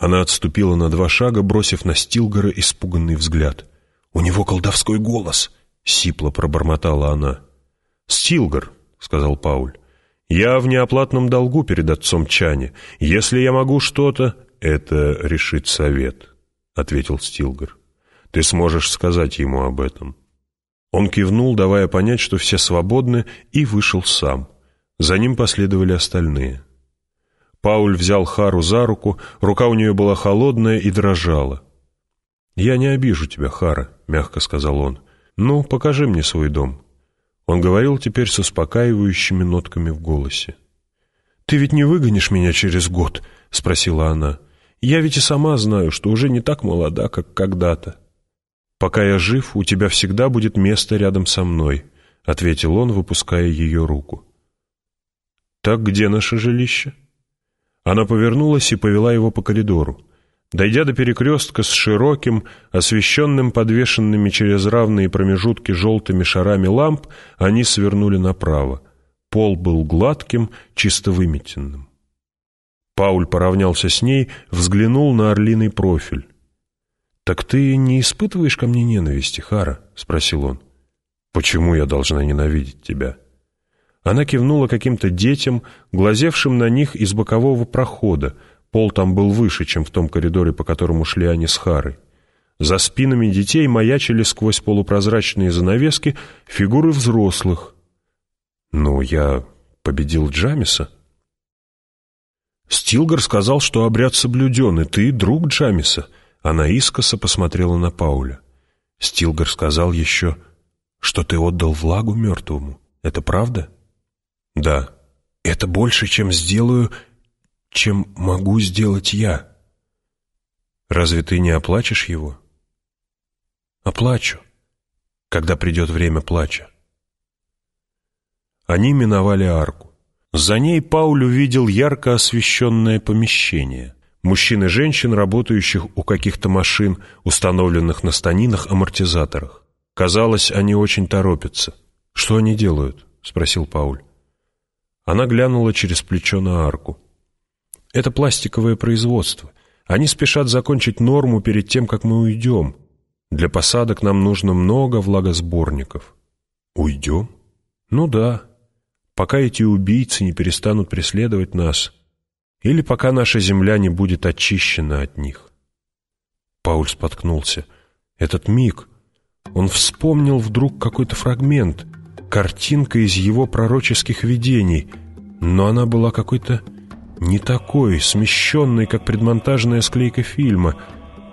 Она отступила на два шага, бросив на Стилгора испуганный взгляд. «У него колдовской голос!» — сипло пробормотала она. «Стилгор», — сказал Пауль, — «я в неоплатном долгу перед отцом Чани. Если я могу что-то...» «Это решит совет», — ответил Стилгор. «Ты сможешь сказать ему об этом». Он кивнул, давая понять, что все свободны, и вышел сам. За ним последовали остальные. Пауль взял Хару за руку, рука у нее была холодная и дрожала. «Я не обижу тебя, Хара», — мягко сказал он. «Ну, покажи мне свой дом». Он говорил теперь с успокаивающими нотками в голосе. «Ты ведь не выгонишь меня через год?» — спросила она. «Я ведь и сама знаю, что уже не так молода, как когда-то». «Пока я жив, у тебя всегда будет место рядом со мной», — ответил он, выпуская ее руку. «Так где наше жилище?» Она повернулась и повела его по коридору. Дойдя до перекрестка с широким, освещенным подвешенными через равные промежутки желтыми шарами ламп, они свернули направо. Пол был гладким, чисто выметенным. Пауль поравнялся с ней, взглянул на орлиный профиль. «Так ты не испытываешь ко мне ненависти, Хара?» — спросил он. «Почему я должна ненавидеть тебя?» Она кивнула каким-то детям, глазевшим на них из бокового прохода. Пол там был выше, чем в том коридоре, по которому шли они с Харой. За спинами детей маячили сквозь полупрозрачные занавески фигуры взрослых. «Ну, я победил Джамиса». «Стилгар сказал, что обряд соблюден, и ты друг Джамиса», она искоса посмотрела на Пауля. Стилгар сказал еще, что ты отдал влагу мертвому. Это правда? Да. Это больше, чем сделаю, чем могу сделать я. Разве ты не оплачешь его? Оплачу, когда придет время плача. Они миновали арку. За ней Пауль увидел ярко освещенное помещение — мужчин и женщин, работающих у каких-то машин, установленных на станинах-амортизаторах. Казалось, они очень торопятся. «Что они делают?» — спросил Пауль. Она глянула через плечо на арку. «Это пластиковое производство. Они спешат закончить норму перед тем, как мы уйдем. Для посадок нам нужно много влагосборников». «Уйдем?» «Ну да. Пока эти убийцы не перестанут преследовать нас, или пока наша земля не будет очищена от них. Пауль споткнулся. Этот миг. Он вспомнил вдруг какой-то фрагмент, картинка из его пророческих видений, но она была какой-то не такой, смещенной, как предмонтажная склейка фильма.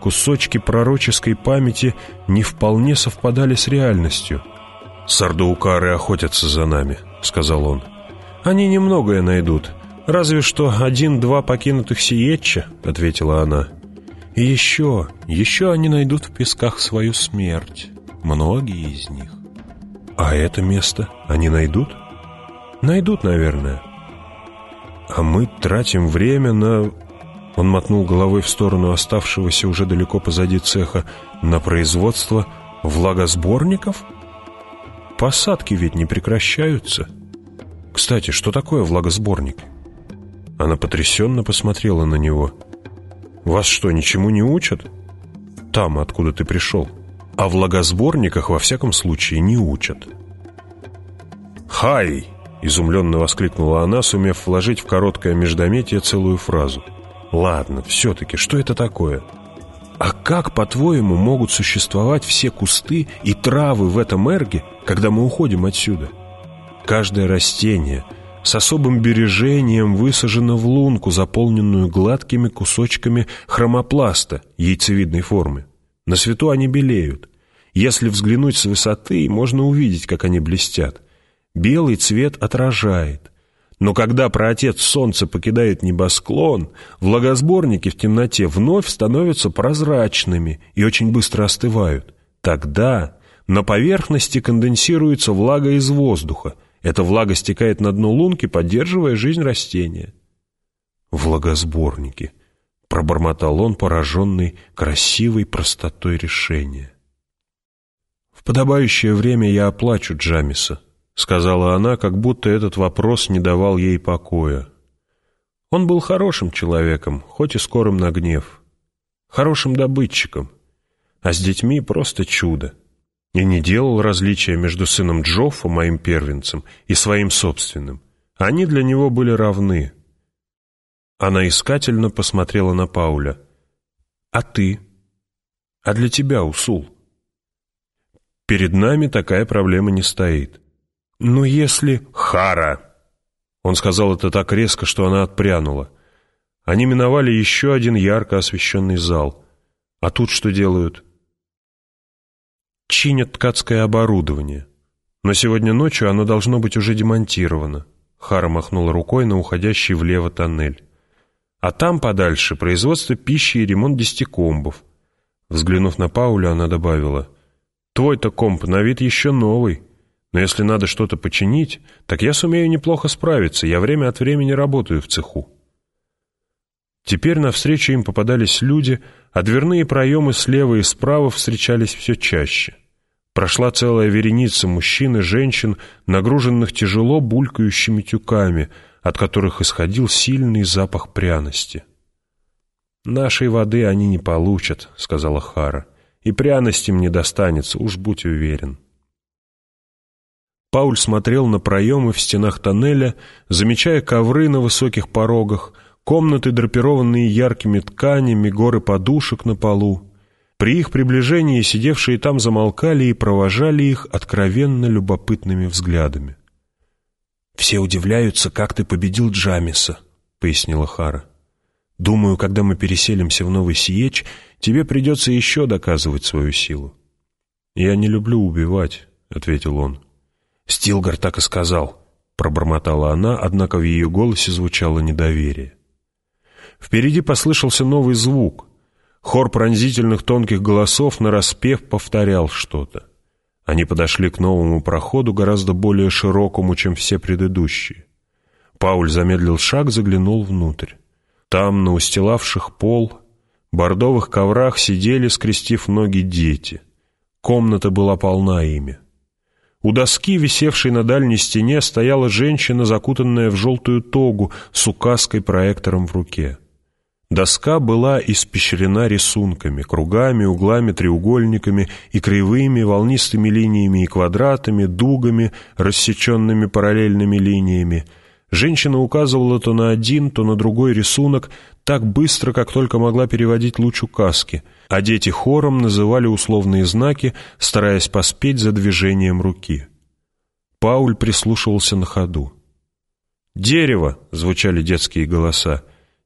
Кусочки пророческой памяти не вполне совпадали с реальностью. «Сардаукары охотятся за нами», — сказал он. «Они немногое найдут». «Разве что один-два покинутых Сиетча», — ответила она. «И еще, еще они найдут в песках свою смерть. Многие из них». «А это место они найдут?» «Найдут, наверное». «А мы тратим время на...» Он мотнул головой в сторону оставшегося уже далеко позади цеха на производство влагосборников? Посадки ведь не прекращаются. Кстати, что такое влагосборник? Она потрясенно посмотрела на него. «Вас что, ничему не учат?» «Там, откуда ты пришел. А в во всяком случае, не учат». «Хай!» — изумленно воскликнула она, сумев вложить в короткое междометие целую фразу. «Ладно, все-таки, что это такое?» «А как, по-твоему, могут существовать все кусты и травы в этом эрге, когда мы уходим отсюда? Каждое растение — с особым бережением высажена в лунку, заполненную гладкими кусочками хромопласта яйцевидной формы. На свету они белеют. Если взглянуть с высоты, можно увидеть, как они блестят. Белый цвет отражает. Но когда праотец солнца покидает небосклон, влагосборники в темноте вновь становятся прозрачными и очень быстро остывают. Тогда на поверхности конденсируется влага из воздуха – эта влага стекает на дно лунки, поддерживая жизнь растения. «Влагосборники», — пробормотал он, пораженный красивой простотой решения. «В подобающее время я оплачу Джамиса», — сказала она, как будто этот вопрос не давал ей покоя. Он был хорошим человеком, хоть и скорым на гнев. Хорошим добытчиком. А с детьми просто чудо. И не делал различия между сыном Джоффа, моим первенцем, и своим собственным. Они для него были равны. Она искательно посмотрела на Пауля. «А ты? А для тебя, Усул?» «Перед нами такая проблема не стоит». «Но если...» «Хара!» Он сказал это так резко, что она отпрянула. Они миновали еще один ярко освещенный зал. А тут что делают? Чинят ткацкое оборудование. Но сегодня ночью оно должно быть уже демонтировано. Хара махнула рукой на уходящий влево тоннель. А там подальше производство пищи и ремонт десятикомбов. Взглянув на Пауля, она добавила, «Твой-то комп на вид еще новый, но если надо что-то починить, так я сумею неплохо справиться, я время от времени работаю в цеху». Теперь навстречу им попадались люди, а дверные проемы слева и справа встречались все чаще. Прошла целая вереница мужчин и женщин, нагруженных тяжело булькающими тюками — от которых исходил сильный запах пряности. «Нашей воды они не получат», — сказала Хара, — «и пряности им не достанется, уж будь уверен». Пауль смотрел на проемы в стенах тоннеля, замечая ковры на высоких порогах, комнаты, драпированные яркими тканями, горы подушек на полу. При их приближении сидевшие там замолкали и провожали их откровенно любопытными взглядами. «Все удивляются, как ты победил Джамиса», — пояснила Хара. «Думаю, когда мы переселимся в Новый Сиеч, тебе придется еще доказывать свою силу». «Я не люблю убивать», — ответил он. «Стилгар так и сказал», — пробормотала она, однако в ее голосе звучало недоверие. Впереди послышался новый звук. Хор пронзительных тонких голосов нараспев повторял что-то. Они подошли к новому проходу, гораздо более широкому, чем все предыдущие. Пауль замедлил шаг, заглянул внутрь. Там, на устилавших пол, бордовых коврах сидели, скрестив ноги, дети. Комната была полна ими. У доски, висевшей на дальней стене, стояла женщина, закутанная в желтую тогу, с указкой-проектором в руке. Доска была испещрена рисунками, кругами, углами, треугольниками и кривыми, волнистыми линиями и квадратами, дугами, рассеченными параллельными линиями. Женщина указывала то на один, то на другой рисунок так быстро, как только могла переводить луч указки, а дети хором называли условные знаки, стараясь поспеть за движением руки. Пауль прислушивался на ходу. «Дерево!» — звучали детские голоса.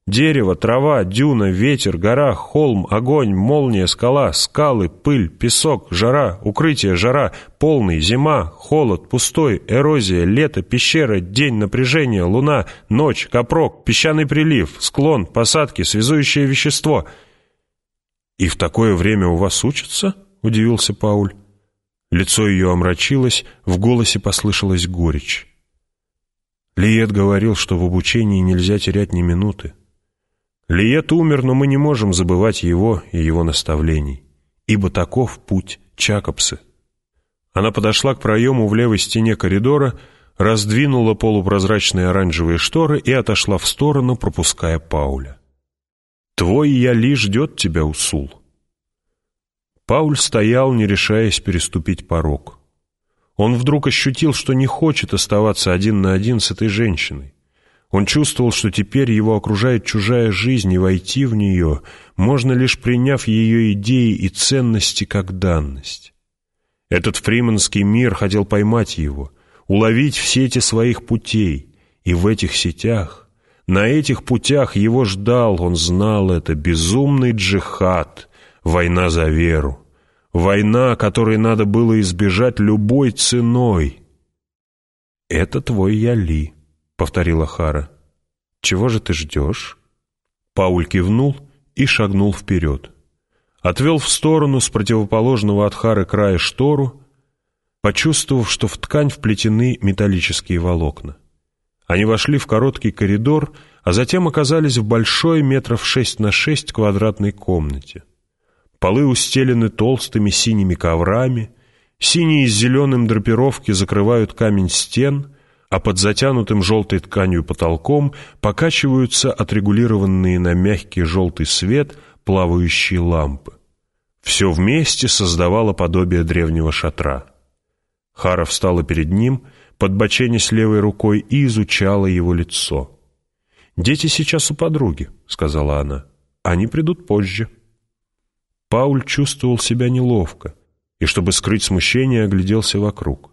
Дерево, трава, дюна, ветер, гора, холм, огонь, молния, скала, скалы, пыль, песок, жара, укрытие, жара, полный, зима, холод, пустой, эрозия, лето, пещера, день, напряжение, луна, ночь, копрок, песчаный прилив, склон, посадки, связующее вещество. «И в такое время у вас учатся?» — удивился Пауль. Лицо ее омрачилось, в голосе послышалась горечь. Лиет говорил, что в обучении нельзя терять ни минуты. Лиет умер, но мы не можем забывать его и его наставлений, ибо таков путь Чакопсы. Она подошла к проему в левой стене коридора, раздвинула полупрозрачные оранжевые шторы и отошла в сторону, пропуская Пауля. «Твой Яли ждет тебя, Усул». Пауль стоял, не решаясь переступить порог. Он вдруг ощутил, что не хочет оставаться один на один с этой женщиной. Он чувствовал, что теперь его окружает чужая жизнь, и войти в нее можно лишь приняв ее идеи и ценности как данность. Этот фриманский мир хотел поймать его, уловить в сети своих путей, и в этих сетях, на этих путях его ждал, он знал это, безумный джихад, война за веру, война, которой надо было избежать любой ценой. «Это твой Яли», повторила Хара. «Чего же ты ждешь?» Пауль кивнул и шагнул вперед. Отвел в сторону с противоположного от Хары края штору, почувствовав, что в ткань вплетены металлические волокна. Они вошли в короткий коридор, а затем оказались в большой метров шесть на шесть квадратной комнате. Полы устелены толстыми синими коврами, синие с зеленым драпировки закрывают камень стен — а под затянутым желтой тканью потолком покачиваются отрегулированные на мягкий желтый свет плавающие лампы. Все вместе создавало подобие древнего шатра. Хара встала перед ним, подбоченясь левой рукой, и изучала его лицо. «Дети сейчас у подруги», — сказала она. «Они придут позже». Пауль чувствовал себя неловко и, чтобы скрыть смущение, огляделся вокруг.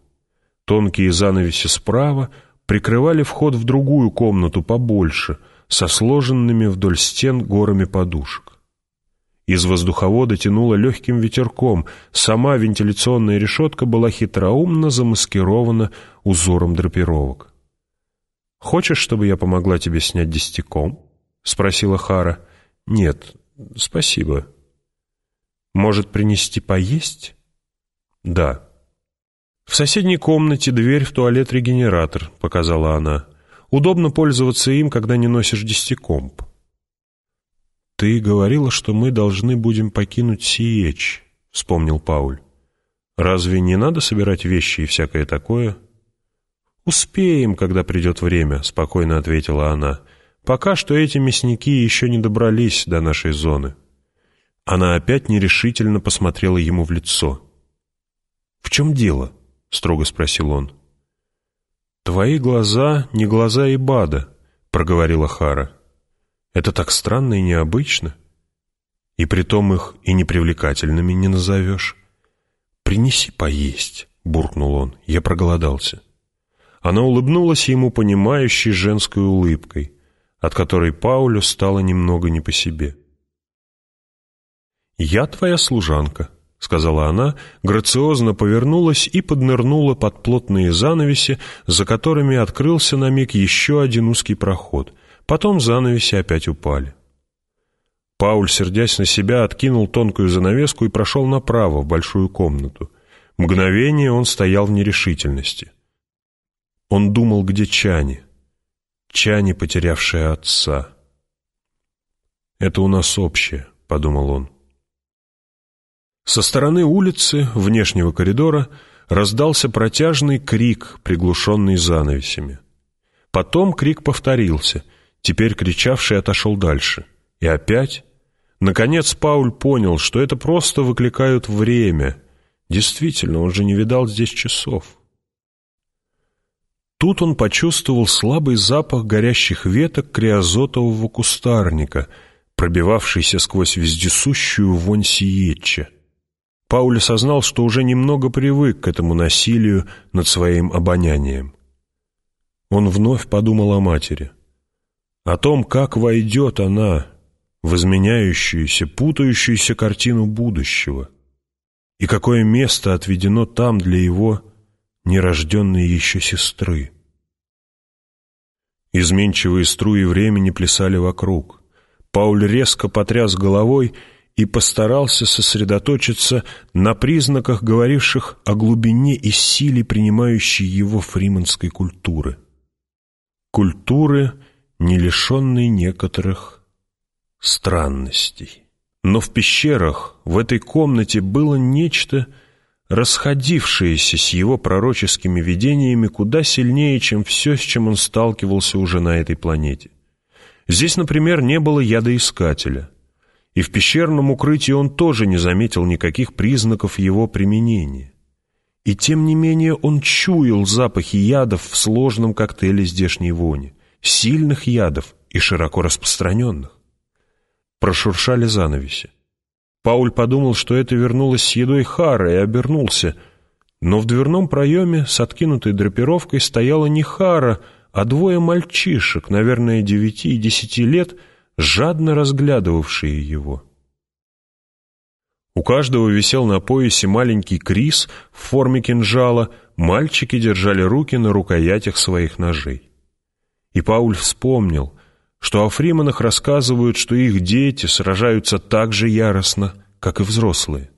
Тонкие занавеси справа прикрывали вход в другую комнату побольше, со сложенными вдоль стен горами подушек. Из воздуховода тянуло легким ветерком, сама вентиляционная решетка была хитроумно замаскирована узором драпировок. «Хочешь, чтобы я помогла тебе снять десятиком?» — спросила Хара. «Нет, спасибо». «Может, принести поесть?» «Да». «В соседней комнате дверь в туалет-регенератор», — показала она. «Удобно пользоваться им, когда не носишь десятикомп». «Ты говорила, что мы должны будем покинуть Сиеч», — вспомнил Пауль. «Разве не надо собирать вещи и всякое такое?» «Успеем, когда придет время», — спокойно ответила она. «Пока что эти мясники еще не добрались до нашей зоны». Она опять нерешительно посмотрела ему в лицо. «В чем дело?» — строго спросил он. «Твои глаза не глаза Ибада», — проговорила Хара. «Это так странно и необычно. И притом их и непривлекательными не назовешь. Принеси поесть», — буркнул он. «Я проголодался». Она улыбнулась ему понимающей женской улыбкой, от которой Паулю стало немного не по себе. «Я твоя служанка», — сказала она, грациозно повернулась и поднырнула под плотные занавеси, за которыми открылся на миг еще один узкий проход. Потом занавеси опять упали. Пауль, сердясь на себя, откинул тонкую занавеску и прошел направо, в большую комнату. Мгновение он стоял в нерешительности. Он думал, где Чани. Чани, потерявшая отца. «Это у нас общее», — подумал он. Со стороны улицы, внешнего коридора, раздался протяжный крик, приглушенный занавесями. Потом крик повторился, теперь кричавший отошел дальше. И опять. Наконец Пауль понял, что это просто выкликают время. Действительно, он же не видал здесь часов. Тут он почувствовал слабый запах горящих веток криозотового кустарника, пробивавшийся сквозь вездесущую вонь сиетча. Пауль осознал, что уже немного привык к этому насилию над своим обонянием. Он вновь подумал о матери. О том, как войдет она в изменяющуюся, путающуюся картину будущего, и какое место отведено там для его нерожденной еще сестры. Изменчивые струи времени плясали вокруг. Пауль резко потряс головой и постарался сосредоточиться на признаках, говоривших о глубине и силе принимающей его фриманской культуры. Культуры, не лишенной некоторых странностей. Но в пещерах, в этой комнате было нечто, расходившееся с его пророческими видениями куда сильнее, чем все, с чем он сталкивался уже на этой планете. Здесь, например, не было ядоискателя – и в пещерном укрытии он тоже не заметил никаких признаков его применения. И тем не менее он чуял запахи ядов в сложном коктейле здешней вони, сильных ядов и широко распространенных. Прошуршали занавеси. Пауль подумал, что это вернулось с едой Хара, и обернулся. Но в дверном проеме с откинутой драпировкой стояла не Хара, а двое мальчишек, наверное, девяти и десяти лет — жадно разглядывавшие его. У каждого висел на поясе маленький крис в форме кинжала, мальчики держали руки на рукоятях своих ножей. И Пауль вспомнил, что о фриманах рассказывают, что их дети сражаются так же яростно, как и взрослые.